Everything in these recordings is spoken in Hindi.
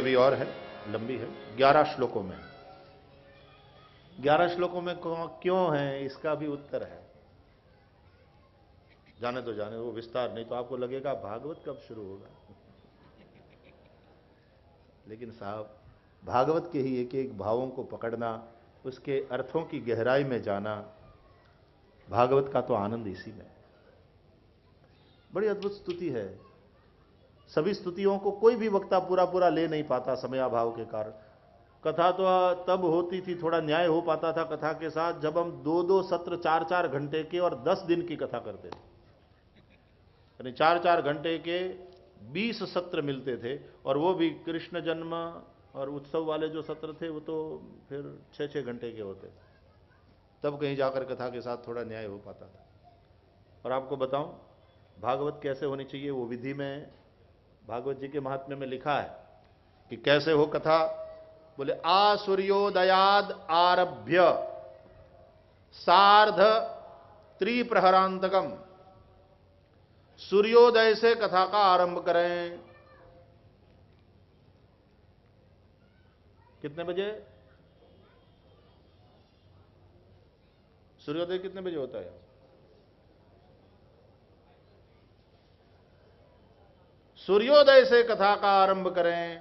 अभी और है, लंबी है। ग्यारह श्लोकों में ग्यारह श्लोकों में क्यों है? इसका भी उत्तर है। जाने तो जाने वो विस्तार। नहीं तो आपको लगेगा, भागवत कब शुरू होगा? लेकिन साहब, भागवत के ही एक एक भावों को पकड़ना, उसके अर्थों की गहराई में जाना, भागवत का तो आनंद इसी में बड़ी अद्भुत स्तुति है। सभी स्तुतियों को कोई भी वक्ता पूरा पूरा ले नहीं पाता समयाभाव के कारण। कथा तो तब होती थी, थोड़ा न्याय हो पाता था कथा के साथ, जब हम दो दो सत्र चार चार घंटे के और दस दिन की कथा करते थे। यानी चार चार घंटे के बीस सत्र मिलते थे और वो भी कृष्ण जन्म और उत्सव वाले जो सत्र थे, वो तो फिर छः छः घंटे के होते तब कहीं जाकर कथा के साथ थोड़ा न्याय हो पाता था। और आपको बताऊँ, भागवत कैसे होनी चाहिए, वो विधि में भागवत जी के महात्म्य में लिखा है कि कैसे हो कथा? बोले आ सूर्योदयाद आरभ्य सार्ध त्रिप्रहरांतकम। सूर्योदय से कथा का आरंभ करें। कितने बजे? सूर्योदय कितने बजे होता है? सूर्योदय से कथा का आरंभ करें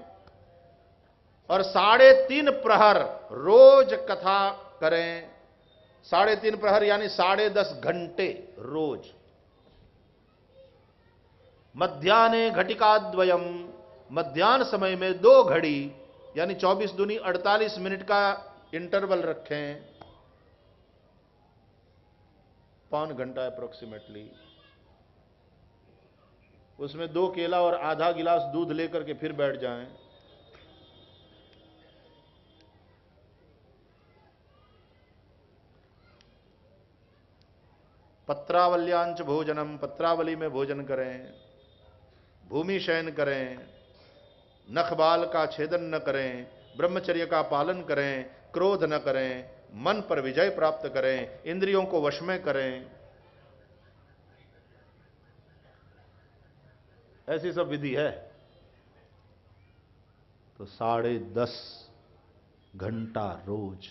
और साढ़े तीन प्रहर रोज कथा करें। साढ़े तीन प्रहर यानी साढ़े दस घंटे रोज। मध्यान्हे घटिकाद्वयम मध्यान्ह समय में दो घड़ी, यानी 24 दुनी 48 मिनट का इंटरवल रखें। पौन घंटा अप्रोक्सीमेटली उसमें दो केला और आधा गिलास दूध लेकर के फिर बैठ जाएँ। पत्रावल्यांच भोजनम पत्रावली में भोजन करें, भूमि शयन करें नखबाल का छेदन न करें, ब्रह्मचर्य का पालन करें, क्रोध न करें, मन पर विजय प्राप्त करें, इंद्रियों को वश में करें। ऐसी सब विधि है। तो साढ़े दस घंटा रोज।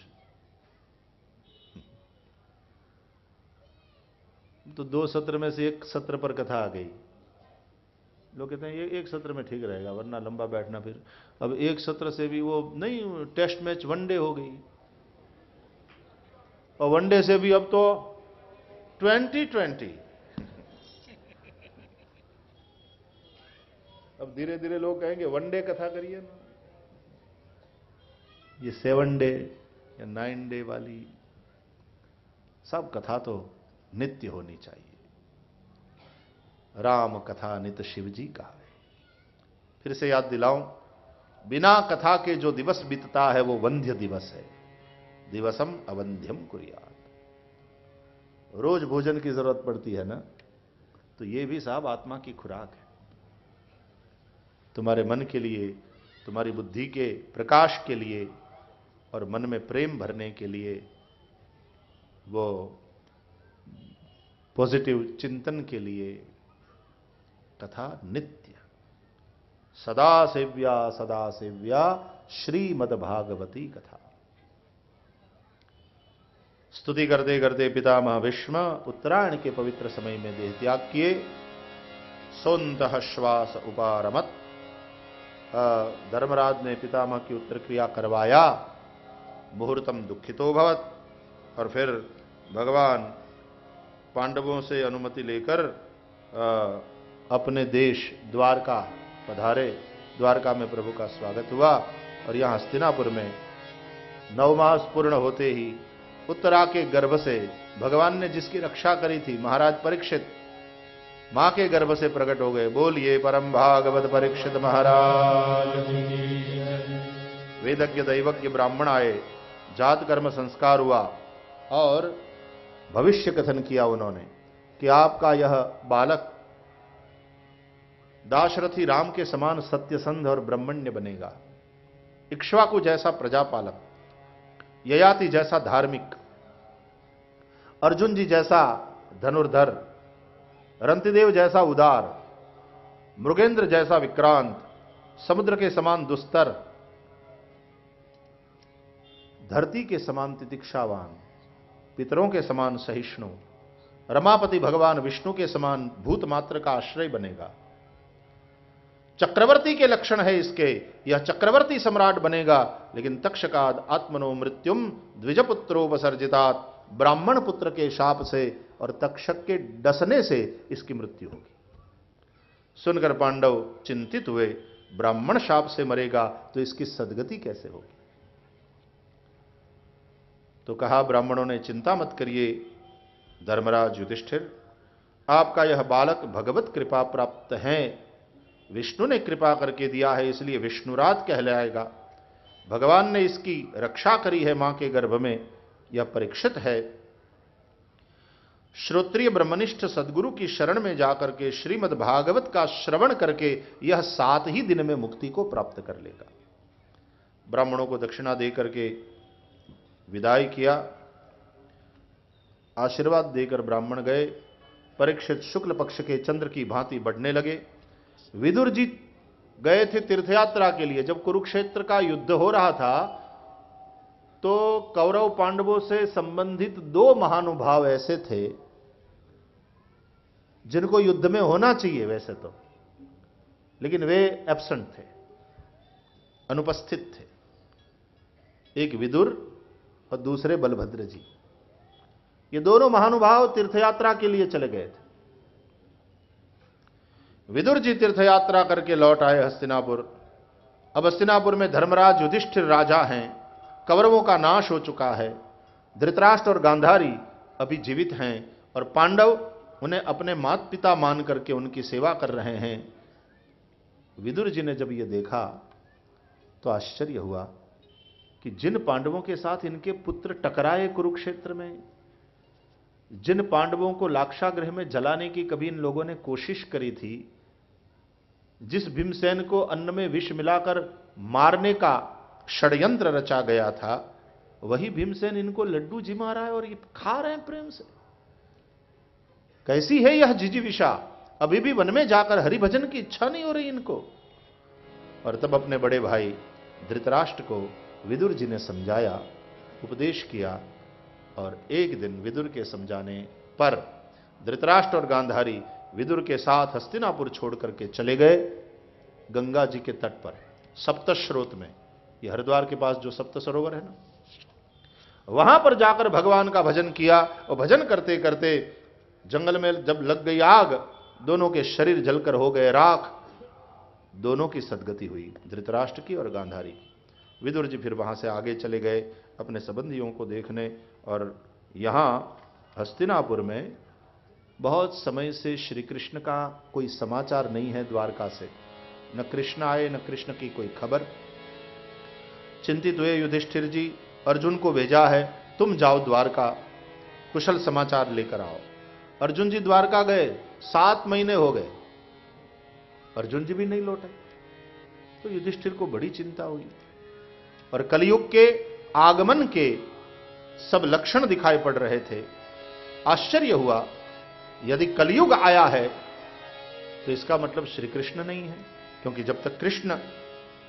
तो दो सत्र में से एक सत्र पर कथा आ गई। लोग कहते हैं, ये एक सत्र में ठीक रहेगा, वरना लंबा बैठना फिर। अब एक सत्र से भी वो नहीं, टेस्ट मैच वनडे हो गई। और वनडे से भी अब तो ट्वेंटी ट्वेंटी। अब धीरे धीरे लोग कहेंगे वन डे कथा करिए ना? ये सेवन डे या नाइन डे वाली, सब कथा तो नित्य होनी चाहिए। राम कथा नित शिव जी का फिर से याद दिलाऊं, बिना कथा के जो दिवस बीतता है, वो वंध्य दिवस है। दिवसम अवंध्यम कुरियात। रोज भोजन की ज़रूरत पड़ती है ना तो ये भी साहब आत्मा की खुराक है। तुम्हारे मन के लिए, तुम्हारी बुद्धि के प्रकाश के लिए और मन में प्रेम भरने के लिए वो पॉजिटिव चिंतन के लिए तथा नित्य। सदा सेव्या सदा सेव्या श्रीमद भागवती कथा। स्तुति करते करते पितामह भीष्म उत्तरायण के पवित्र समय में देह त्याग किए। सौंत श्वास उपारमत। धर्मराज ने पितामह की उत्तर क्रिया करवाया। मुहूर्तम दुखितो भवत। और फिर भगवान पांडवों से अनुमति लेकर अपने देश द्वारका पधारे। द्वारका में प्रभु का स्वागत हुआ। और यहाँ हस्तिनापुर में नौ मास पूर्ण होते ही उत्तरा के गर्भ से भगवान ने जिसकी रक्षा करी थी, महाराज परीक्षित माँ के गर्भ से प्रकट हो गए। बोलिए, परम भागवत परीक्षित महाराज। वेदज्ञ दैवज्ञ ब्राह्मण आए। जात कर्म संस्कार हुआ और भविष्य कथन किया उन्होंने कि आपका यह बालक दाशरथी राम के समान सत्यसंध और ब्रह्मण्य बनेगा। इक्ष्वाकु जैसा प्रजापालक, ययाति जैसा धार्मिक, अर्जुन जी जैसा धनुर्धर रंतिदेव जैसा उदार, मृगेंद्र जैसा विक्रांत, समुद्र के समान दुस्तर, धरती के समान तितिक्षावान, पितरों के समान सहिष्णु, रमापति भगवान विष्णु के समान भूत मात्र का आश्रय बनेगा। चक्रवर्ती के लक्षण है इसके, यह चक्रवर्ती सम्राट बनेगा, लेकिन तक्षकाद आत्मनो मृत्युम द्विजपुत्रोपसर्जितात। ब्राह्मण पुत्र के शाप से और तक्षक के डसने से इसकी मृत्यु होगी। सुनकर पांडव चिंतित हुए, ब्राह्मण शाप से मरेगा तो इसकी सदगति कैसे होगी? तो कहा, ब्राह्मणों ने चिंता मत करिए, धर्मराज युधिष्ठिर, आपका यह बालक भगवत कृपा प्राप्त है। विष्णु ने कृपा करके दिया है, इसलिए विष्णुराज कहलाएगा। भगवान ने इसकी रक्षा करी है माँ के गर्भ में। यह परीक्षित है। श्रोत्रिय ब्रह्मनिष्ठ सदगुरु की शरण में जाकर के श्रीमद् भागवत का श्रवण करके यह सात ही दिन में मुक्ति को प्राप्त कर लेगा। ब्राह्मणों को दक्षिणा दे करके विदाई किया। आशीर्वाद देकर ब्राह्मण गए। परीक्षित शुक्ल पक्ष के चंद्र की भांति बढ़ने लगे। विदुर जी गए थे तीर्थयात्रा के लिए। जब कुरुक्षेत्र का युद्ध हो रहा था तो कौरव पांडवों से संबंधित दो महानुभाव ऐसे थे, जिनको युद्ध में होना चाहिए वैसे तो लेकिन वे एबसेंट थे, अनुपस्थित थे। एक विदुर और दूसरे बलभद्र जी। ये दोनों महानुभाव तीर्थयात्रा के लिए चले गए थे। विदुर जी तीर्थयात्रा करके लौट आए हस्तिनापुर। अब हस्तिनापुर में धर्मराज युधिष्ठिर राजा हैं। कौरवों का नाश हो चुका है। धृतराष्ट्र और गांधारी अभी जीवित हैं और पांडव उन्हें अपने मात पिता मान करके उनकी सेवा कर रहे हैं। विदुर जी ने जब यह देखा तो आश्चर्य हुआ कि जिन पांडवों के साथ इनके पुत्र टकराए कुरुक्षेत्र में, जिन पांडवों को लाक्षागृह में जलाने की कभी इन लोगों ने कोशिश करी थी, जिस भीमसेन को अन्न में विष मिलाकर मारने का षड्यंत्र रचा गया था, वही भीमसेन इनको लड्डू जिमा रहा है और ये खा रहे हैं प्रेम से। कैसी है यह जिजीविषा? अभी भी वन में जाकर हरिभजन की इच्छा नहीं हो रही इनको। और तब अपने बड़े भाई धृतराष्ट्र को विदुर जी ने समझाया, उपदेश किया, और एक दिन विदुर के समझाने पर धृतराष्ट्र और गांधारी विदुर के साथ हस्तिनापुर छोड़ करके चले गए, गंगा जी के तट पर सप्तस्रोत में। ये हरिद्वार के पास जो सप्त सरोवर है ना, वहाँ पर जाकर भगवान का भजन किया और भजन करते करते जंगल में जब लग गई आग, दोनों के शरीर जलकर हो गए राख, दोनों की सदगति हुई, धृतराष्ट्र की और गांधारी विदुर जी फिर वहाँ से आगे चले गए अपने संबंधियों को देखने और यहाँ हस्तिनापुर में बहुत समय से श्री कृष्ण का कोई समाचार नहीं है द्वारका से। न कृष्ण आए, न कृष्ण की कोई खबर चिंतित हुए युधिष्ठिर जी, अर्जुन को भेजा है, तुम जाओ द्वारका, कुशल समाचार लेकर आओ। अर्जुन जी द्वारका गए, सात महीने हो गए। अर्जुन जी भी नहीं लौटे। तो युधिष्ठिर को बड़ी चिंता हुई। और कलयुग के आगमन के सब लक्षण दिखाई पड़ रहे थे। आश्चर्य हुआ, यदि कलयुग आया है तो इसका मतलब श्री कृष्ण नहीं है, क्योंकि जब तक कृष्ण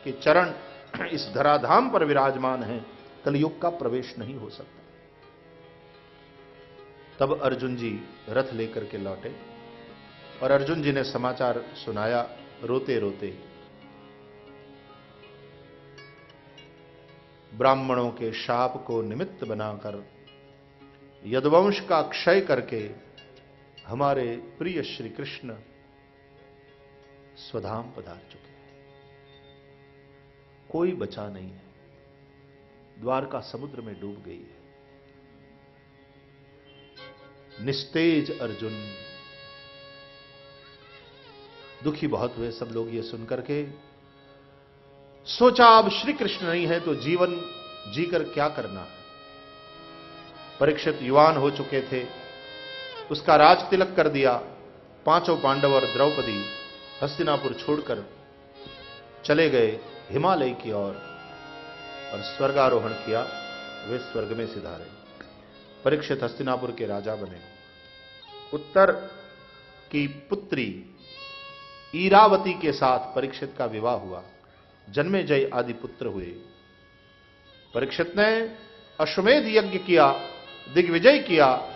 के चरण इस धराधाम पर विराजमान है, कलयुग का प्रवेश नहीं हो सकता। तब अर्जुन जी रथ लेकर के लौटे और अर्जुन जी ने समाचार सुनाया रोते रोते ब्राह्मणों के शाप को निमित्त बनाकर यदवंश का क्षय करके हमारे प्रिय श्री कृष्ण स्वधाम पधार चुके। कोई बचा नहीं है। द्वारका समुद्र में डूब गई है। निस्तेज अर्जुन। दुखी बहुत हुए सब लोग ये सुनकर के सोचा अब श्री कृष्ण नहीं है तो जीवन जीकर क्या करना है? परीक्षित युवान हो चुके थे। उसका राज तिलक कर दिया। पाँचों पांडव और द्रौपदी हस्तिनापुर छोड़कर चले गए। हिमालय की ओर और, और स्वर्गारोहण किया वे स्वर्ग में सिधारे। परीक्षित हस्तिनापुर के राजा बने। उत्तर की पुत्री ईरावती के साथ परीक्षित का विवाह हुआ। जन्मे जय आदि पुत्र हुए। परीक्षित ने अश्वमेध यज्ञ किया दिग्विजय किया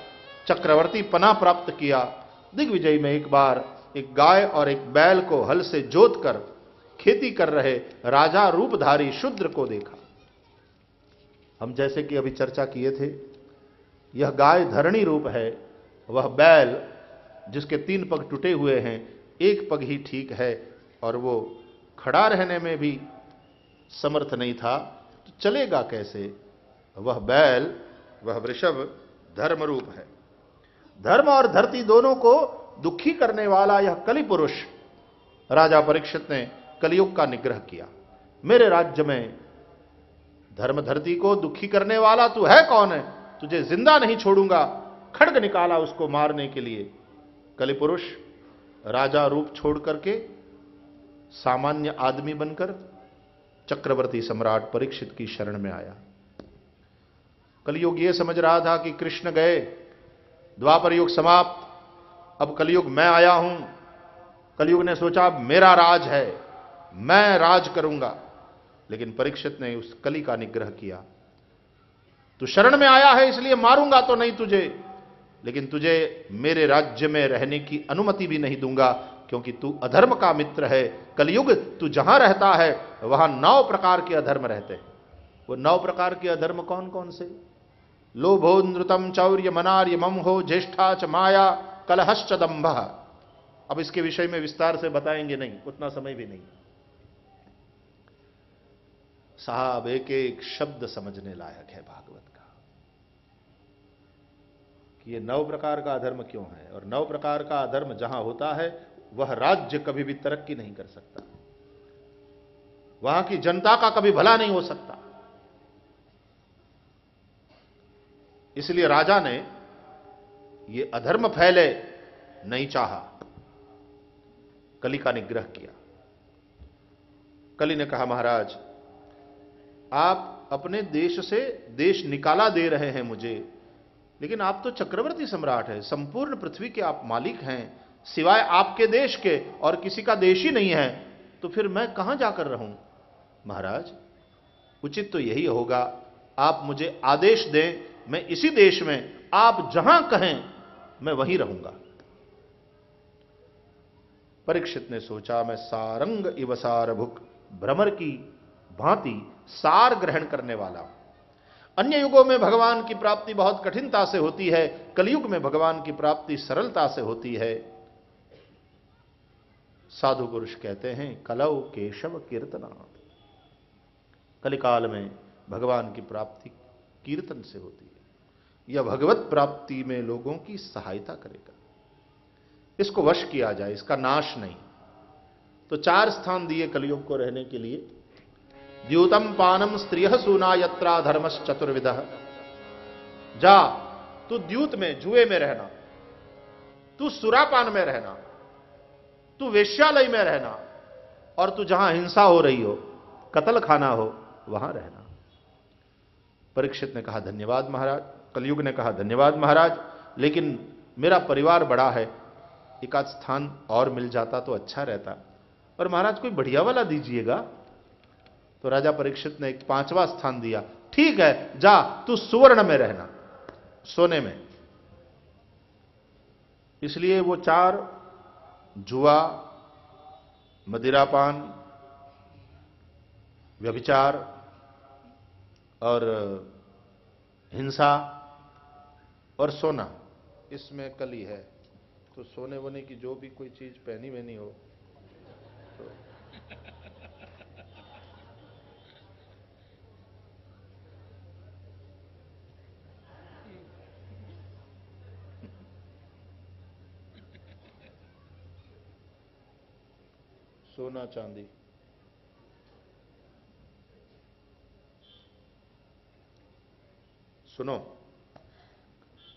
चक्रवर्ती पना प्राप्त किया। दिग्विजय में एक बार एक गाय और एक बैल को हल से जोत कर खेती कर रहे राजा रूपधारी शुद्र को देखा। हम जैसे कि अभी चर्चा किए थे, यह गाय धरणी रूप है, वह बैल जिसके तीन पग टूटे हुए हैं, एक पग ही ठीक है, और वो खड़ा रहने में भी समर्थ नहीं था तो चलेगा कैसे? वह बैल, वह वृषभ धर्म रूप है। धर्म और धरती दोनों को दुखी करने वाला यह कलि पुरुष राजा परीक्षित ने कलयुग का निग्रह किया। मेरे राज्य में धर्म धरती को दुखी करने वाला तू है कौन है? तुझे ज़िंदा नहीं छोड़ूँगा। खड़ग निकाला उसको मारने के लिए। कलिपुरुष, राजा रूप छोड़ करके सामान्य आदमी बनकर चक्रवर्ती सम्राट परीक्षित की शरण में आया। कलयुग यह समझ रहा था कि कृष्ण गए, द्वापर युग समाप्त। अब कलयुग मैं आया हूँ। कलयुग ने सोचा मेरा राज है। मैं राज करूँगा। लेकिन परीक्षित ने उस कली का निग्रह किया। तू शरण में आया है, इसलिए मारूँगा तो नहीं तुझे। लेकिन तुझे मेरे राज्य में रहने की अनुमति भी नहीं दूँगा, क्योंकि तू अधर्म का मित्र है। कलयुग तू जहाँ रहता है, वहाँ नौ प्रकार के अधर्म रहते हैं। वो नौ प्रकार के अधर्म कौन कौन से? लोभो नृतम चौर्य मनार्य ममहो ज्येष्ठा च माया, कलहश्च दंभ अब इसके विषय में विस्तार से बताएँगे नहीं, उतना समय भी नहीं। साहब एक एक शब्द समझने लायक है भागवत का। कि ये नौ प्रकार का अधर्म क्यों है? और नौ प्रकार का अधर्म जहाँ होता है, वह राज्य कभी भी तरक्की नहीं कर सकता। वहाँ की जनता का कभी भला नहीं हो सकता। इसलिए राजा ने यह अधर्म फैले नहीं चाहा। कली का निग्रह किया। कली ने कहा, महाराज आप अपने देश से देश निकाला दे रहे हैं मुझे। लेकिन आप तो चक्रवर्ती सम्राट है, संपूर्ण पृथ्वी के आप मालिक हैं, सिवाय आपके देश के और किसी का देश ही नहीं है तो फिर मैं कहाँ जाकर रहूँ? महाराज, उचित तो यही होगा, आप मुझे आदेश दें, मैं इसी देश में, आप जहाँ कहें, मैं वहीं रहूँगा। परीक्षित ने सोचा, मैं सारंग इवसार भुक भ्रमर की भांति सार ग्रहण करने वाला। अन्य युगों में भगवान की प्राप्ति बहुत कठिनता से होती है, कलयुग में भगवान की प्राप्ति सरलता से होती है। साधु पुरुष कहते हैं कलव केशव कीर्तना कलिकाल में भगवान की प्राप्ति कीर्तन से होती है। यह भगवत प्राप्ति में लोगों की सहायता करेगा। इसको वश किया जाए, इसका नाश नहीं। तो चार स्थान दिए कलयुग को रहने के लिए द्यूतम पानम स्त्रिय सुना यत्रा धर्मस चतुर्विद जा, तू द्यूत में, जुए में रहना। तू सुरापान में रहना। तू वेश्यालय में रहना। और तू जहाँ हिंसा हो रही हो, कतल खाना हो, वहाँ रहना। परीक्षित ने कहा, धन्यवाद महाराज। कलयुग ने कहा, धन्यवाद महाराज। लेकिन मेरा परिवार बड़ा है। एक आध स्थान और मिल जाता तो अच्छा रहता। और महाराज, कोई बढ़िया वाला दीजिएगा। तो राजा परीक्षित ने एक पांचवा स्थान दिया। ठीक है, जा, तू सुवर्ण में रहना, सोने में। इसलिए वो चार, जुआ, मदिरापान, व्यभिचार और, हिंसा और सोना, इसमें कली है। तो सोने वोने की जो भी कोई चीज़ पहनी वहनी हो तो सोना चांदी। सुनो,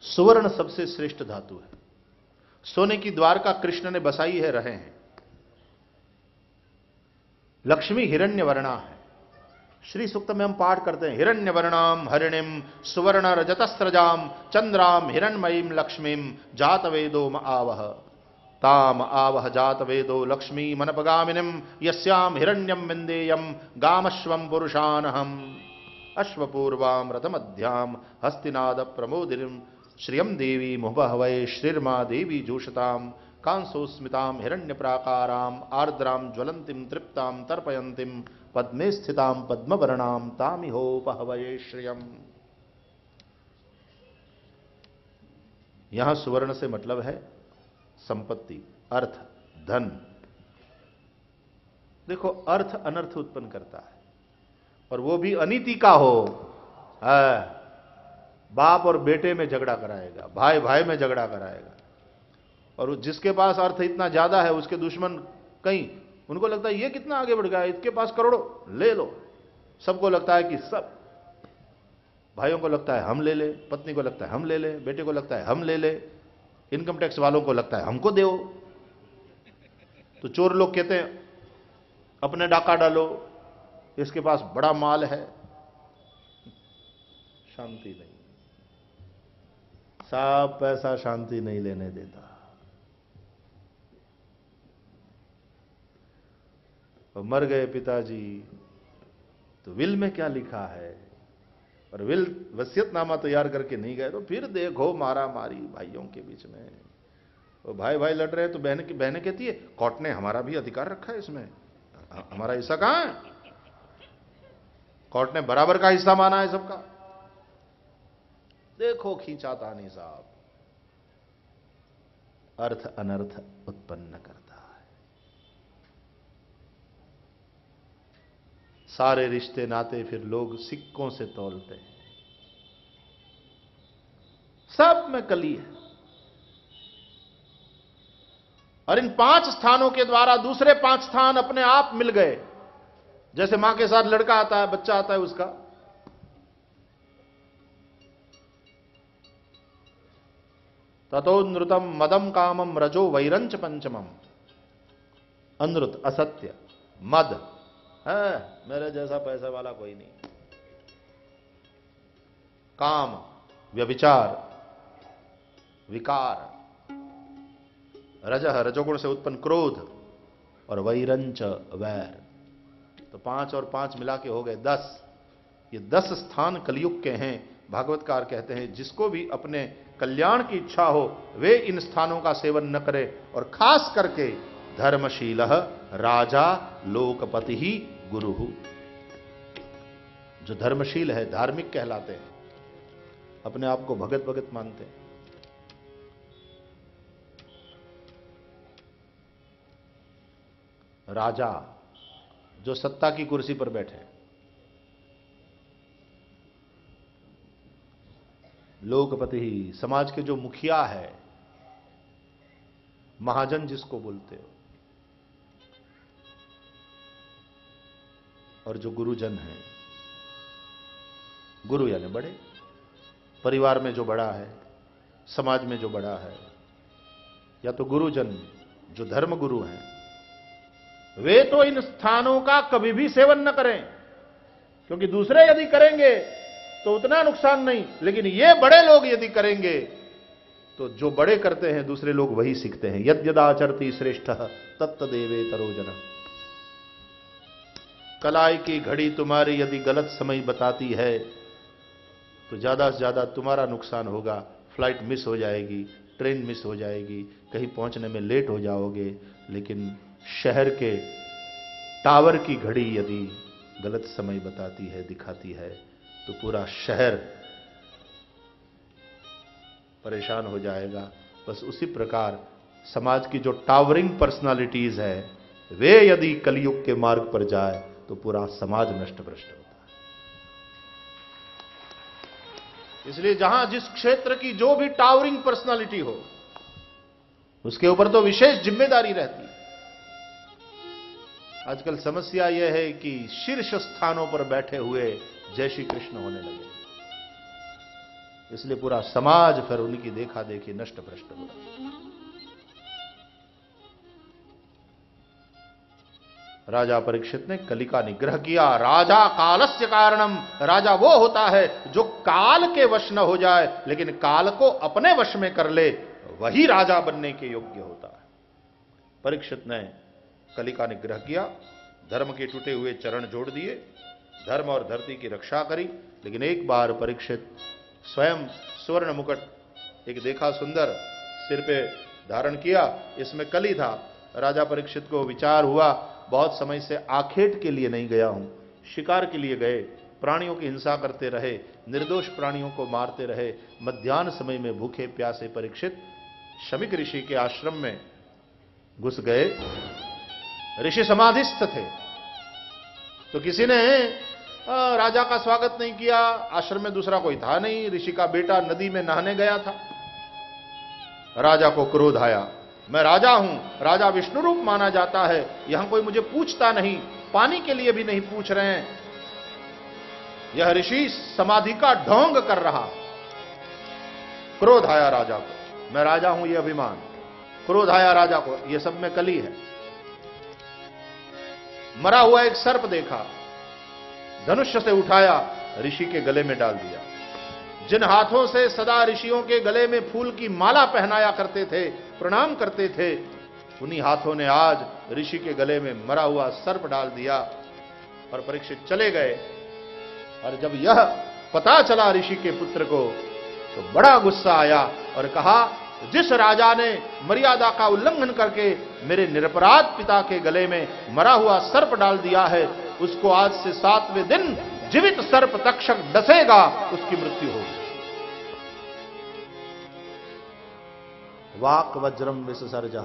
सुवर्ण सबसे श्रेष्ठ धातु है। सोने की द्वारका कृष्ण ने बसाई है, रहे हैं। लक्ष्मी हिरण्य वर्णा है। श्री सूक्त में हम पाठ करते हैं हिरण्य वर्णाम हरिणिम, सुवर्ण रजतस्रजाम, चंद्राम हिरणमयीम लक्ष्मीम जात वेदो आवह। ताम आवह जात वेदो लक्ष्मी मनपगामिनीम यस्याम हिरण्यम विंदेयम गामश्वम पुरुषानहम। अश्वपूर्वाम रथमध्याम हस्तिनाद प्रमोदिनीम श्रियम देवी मुहबहवै श्रीर्मा देवी जूषताम कांसोस्मिताम हिरण्य प्राकाराम आर्द्राम ज्वलंतिम तृप्ताम तर्पयंतिम पद्मे स्थिताम पद्मवर्णाम तामिहोपहवये श्रियम। यहाँ सुवर्ण से मतलब है संपत्ति अर्थ धन। देखो अर्थ अनर्थ उत्पन्न करता है और वो भी अनिति का हो। आ, बाप और बेटे में झगड़ा कराएगा भाई भाई में झगड़ा कराएगा और जिसके पास अर्थ इतना ज़्यादा है उसके दुश्मन कहीं उनको लगता है ये कितना आगे बढ़ गया इसके पास करोड़ों ले लो। सबको लगता है कि सब भाइयों को लगता है हम ले ले पत्नी को लगता है हम ले ले बेटे को लगता है हम ले ले। इनकम टैक्स वालों को लगता है, हमको दो तो चोर लोग कहते हैं, अपने डाका डालो, इसके पास बड़ा माल है। शांति नहीं। साफ़ पैसा शांति नहीं लेने देता। और मर गए पिताजी तो विल में क्या लिखा है? और विल वसीयतनामा तैयार करके नहीं गए तो फिर देखो मारा मारी भाइयों के बीच में। वो भाई भाई लड़ रहे हैं तो बहन की बहनें कहती है कोर्ट ने हमारा भी अधिकार रखा है इसमें। हमारा हिस्सा कहाँ है? कोर्ट ने, बराबर का हिस्सा माना है सबका। देखो खींचा तानी साहब। अर्थ अनर्थ उत्पन्न कर सारे रिश्ते नाते फिर लोग सिक्कों से तोलते हैं। सब में कली है। और इन पाँच स्थानों के द्वारा दूसरे पाँच स्थान अपने आप मिल गए। जैसे माँ के साथ लड़का आता है, बच्चा आता है उसका। तथो नृतम मदम कामम रजो वैरंच पंचमम। अनृत असत्य, मद। है, मेरे जैसा पैसे वाला कोई नहीं। काम, व्यभिचार, विकार, रजह, रजोगुण से उत्पन्न क्रोध और वैरंच, वैर। तो पाँच और पाँच मिला के हो गए दस। ये दस स्थान कलयुग के हैं, भागवतकार कहते हैं, जिसको भी अपने कल्याण की इच्छा हो, वे इन स्थानों का सेवन न करे और खास करके धर्मशील राजा, लोकपति ही गुरु जो धर्मशील है, धार्मिक कहलाते हैं। अपने आप को भगत भगत मानते हैं। राजा जो सत्ता की कुर्सी पर बैठे लोकपति ही समाज के जो मुखिया है, महाजन जिसको बोलते हो। और जो गुरुजन हैं, गुरु यानी बड़े, परिवार में जो बड़ा है, समाज में जो बड़ा है, या तो गुरुजन जो धर्म गुरु हैं, वे तो इन स्थानों का कभी भी सेवन न करें। क्योंकि दूसरे यदि करेंगे तो उतना नुकसान नहीं। लेकिन ये बड़े लोग यदि करेंगे तो जो बड़े करते हैं, दूसरे लोग वही सीखते हैं। यद यदाचरती श्रेष्ठ तत्त देवे तरोजना कलाई की घड़ी तुम्हारी यदि गलत समय बताती है तो ज़्यादा से ज़्यादा तुम्हारा नुकसान होगा। फ़्लाइट मिस हो जाएगी, ट्रेन मिस हो जाएगी, कहीं पहुँचने में लेट हो जाओगे। लेकिन शहर के टावर की घड़ी यदि गलत समय बताती है, दिखाती है तो पूरा शहर परेशान हो जाएगा। बस उसी प्रकार समाज की जो टावरिंग पर्सनालिटीज है, वे यदि कलयुग के मार्ग पर जाए तो पूरा समाज नष्ट भ्रष्ट होता है। इसलिए जहाँ जिस क्षेत्र की जो भी टावरिंग पर्सनालिटी हो, उसके ऊपर तो विशेष ज़िम्मेदारी रहती है। आजकल समस्या यह है कि शीर्ष स्थानों पर बैठे हुए जय श्री कृष्ण होने लगे। इसलिए पूरा समाज फिर उनकी देखा देखी नष्ट भ्रष्ट हो। राजा परीक्षित ने कली का निग्रह किया। राजा कालस्य कारणम। राजा वो होता है जो काल के वश न हो जाए, लेकिन काल को अपने वश में कर ले, वही राजा बनने के योग्य होता है। परीक्षित ने कली का निग्रह किया, धर्म के टूटे हुए चरण जोड़ दिए, धर्म और धरती की रक्षा करी, लेकिन एक बार परीक्षित स्वयं स्वर्ण मुकुट, एक देखा सुंदर सिर पे धारण किया, इसमें कली था। राजा परीक्षित को विचार हुआ बहुत समय से आखेट के लिए नहीं गया हूँ, शिकार के लिए गए, प्राणियों की हिंसा करते रहे, निर्दोष प्राणियों को मारते रहे, मध्यान्ह समय में भूखे प्यासे परीक्षित, शमिक ऋषि के आश्रम में घुस गए। ऋषि समाधिस्थ थे। तो किसी ने राजा का स्वागत नहीं किया, आश्रम में दूसरा कोई था नहीं, ऋषि का बेटा नदी में नहाने गया था। राजा को क्रोध आया। मैं राजा हूँ, राजा विष्णु रूप माना जाता है। यहाँ कोई मुझे पूछता नहीं, पानी के लिए भी नहीं पूछ रहे हैं। यह ऋषि समाधि का ढोंग कर रहा। क्रोध आया राजा को। मैं राजा हूँ यह अभिमान। क्रोध आया राजा को। यह सब में कली है। मरा हुआ एक सर्प देखा। धनुष्य से उठाया, ऋषि के गले में डाल दिया। जिन हाथों से सदा ऋषियों के गले में फूल की माला पहनाया करते थे प्रणाम करते थे। उन्हीं हाथों ने आज ऋषि के गले में मरा हुआ सर्प डाल दिया और परीक्षित चले गए। और जब यह पता चला ऋषि के पुत्र को तो बड़ा गुस्सा आया और कहा, जिस राजा ने मर्यादा का उल्लंघन करके मेरे निरपराध पिता के गले में मरा हुआ सर्प डाल दिया है, उसको आज से सातवें दिन जीवित सर्प तक्षक डसेगा, उसकी मृत्यु होगी। वाक वज्रम विसर्ज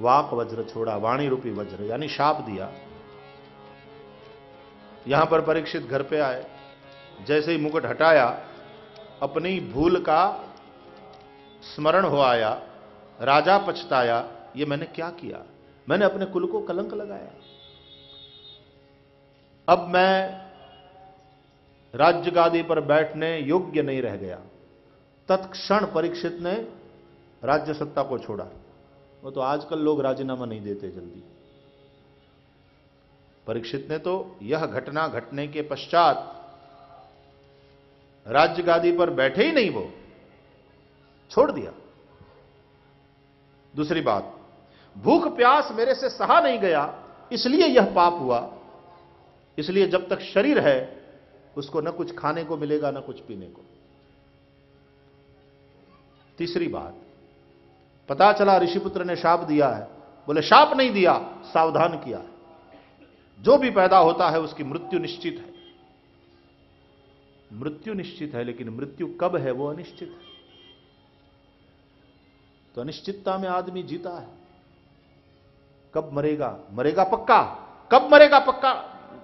वाक वज्र छोड़ा, वाणी रूपी वज्र, यानी शाप दिया। यहाँ पर परीक्षित घर पे आए। जैसे ही मुकुट हटाया, अपनी भूल का स्मरण हो आया, राजा पछताया, ये मैंने क्या किया? मैंने अपने कुल को कलंक लगाया। अब मैं राज्य गादी पर बैठने योग्य नहीं रह गया। तत्क्षण परीक्षित ने राज्य सत्ता को छोड़ा। वो तो आजकल लोग राजीनामा नहीं देते जल्दी। परीक्षित ने तो यह घटना घटने के पश्चात राज्य गादी पर बैठे ही नहीं वो, छोड़ दिया। दूसरी बात, भूख प्यास मेरे से सहा नहीं गया, इसलिए यह पाप हुआ। इसलिए जब तक शरीर है, उसको न कुछ खाने को मिलेगा, न कुछ पीने को। तीसरी बात पता चला ऋषिपुत्र ने शाप दिया है। बोले शाप नहीं दिया सावधान किया जो भी पैदा होता है उसकी मृत्यु निश्चित है। मृत्यु निश्चित है लेकिन मृत्यु कब है वो अनिश्चित है। तो अनिश्चितता में आदमी जीता है। कब मरेगा? मरेगा पक्का। कब मरेगा पक्का,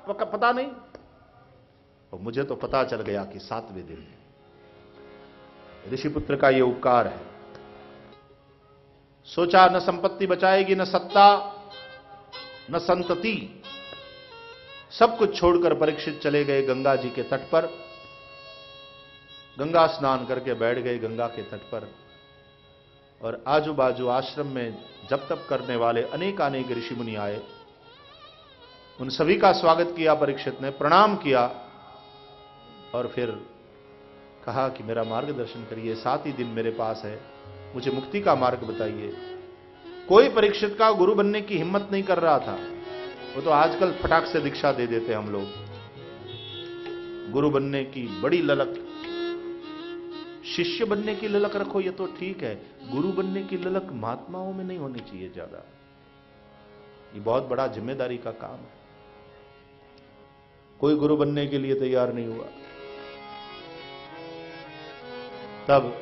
पक्का पता नहीं। और मुझे तो पता चल गया कि सातवें दिन ऋषिपुत्र का यह उपकार है। सोचा न संपत्ति बचाएगी, न सत्ता, न संतति। सब कुछ छोड़कर परीक्षित चले गए गंगा जी के तट पर। गंगा स्नान करके बैठ गए गंगा के तट पर। और आजू बाजू आश्रम में जब तप करने वाले अनेक अनेक ऋषि मुनि आए। उन सभी का स्वागत किया परीक्षित ने, प्रणाम किया और फिर कहा कि मेरा मार्गदर्शन करिए, सात ही दिन मेरे पास है। मुझे मुक्ति का मार्ग बताइए। कोई परीक्षित का गुरु बनने की हिम्मत नहीं कर रहा था। वो तो आजकल फटाक से दीक्षा दे देते हम लोग। गुरु बनने की बड़ी ललक। शिष्य बनने की ललक रखो, ये तो ठीक है। गुरु बनने की ललक महात्माओं में नहीं होनी चाहिए ज़्यादा। ये बहुत बड़ा ज़िम्मेदारी का काम है। कोई गुरु बनने के लिए तैयार नहीं हुआ। तब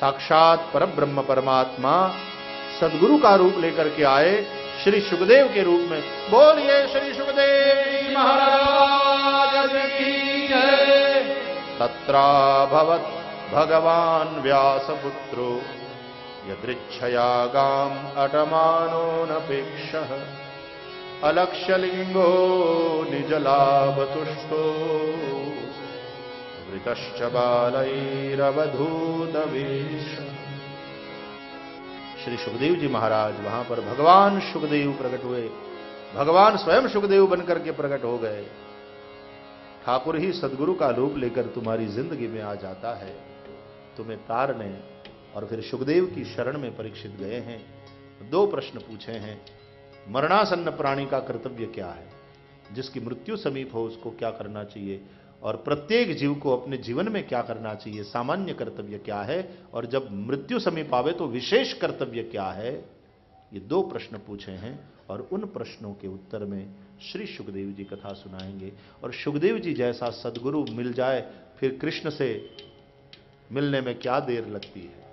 साक्षात पर ब्रह्म परमात्मा सदगुरु का रूप लेकर के आए श्री सुखदेव के रूप में। बोलिए श्री सुखदेव महाराज तत्राभवत् भगवान व्यासपुत्रो, यदृच्छयागाम अटमानो नपेक्ष अलक्ष्यलिंगो निजलाभतुष्टो। वृतश्च बालैरवधूतवेश श्री सुखदेव जी महाराज वहाँ पर भगवान सुखदेव प्रकट हुए। भगवान स्वयं सुखदेव बनकर के प्रकट हो गए। ठाकुर ही सदगुरु का रूप लेकर तुम्हारी ज़िंदगी में आ जाता है। तुम्हें तारने और फिर सुखदेव की शरण में परीक्षित गए हैं। दो प्रश्न पूछे हैं। मरणासन्न प्राणी का कर्तव्य क्या है? जिसकी मृत्यु समीप हो उसको क्या करना चाहिए? और प्रत्येक जीव को अपने जीवन में क्या करना चाहिए? सामान्य कर्तव्य क्या है? और जब मृत्यु समीप आवे तो विशेष कर्तव्य क्या है? ये दो प्रश्न पूछे हैं और उन प्रश्नों के उत्तर में श्री सुखदेव जी कथा सुनाएँगे। और सुखदेव जी जैसा सदगुरु मिल जाए, फिर कृष्ण से मिलने में क्या देर लगती है?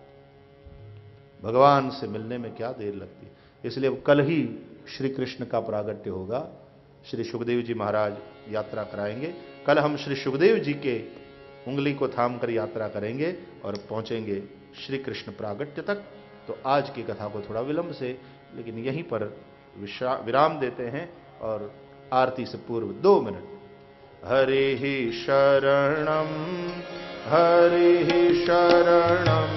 भगवान से मिलने में क्या देर लगती है? इसलिए कल ही श्री कृष्ण का प्रागट्य होगा। श्री सुखदेव जी महाराज यात्रा कराएँगे। कल हम श्री सुखदेव जी के उंगली को थाम कर यात्रा करेंगे और पहुँचेंगे श्री कृष्ण प्रागट्य तक। तो आज की कथा को थोड़ा विलंब से, लेकिन यहीं पर विराम देते हैं और आरती से पूर्व दो मिनट। हरे ही शरणम, हरे ही शरणम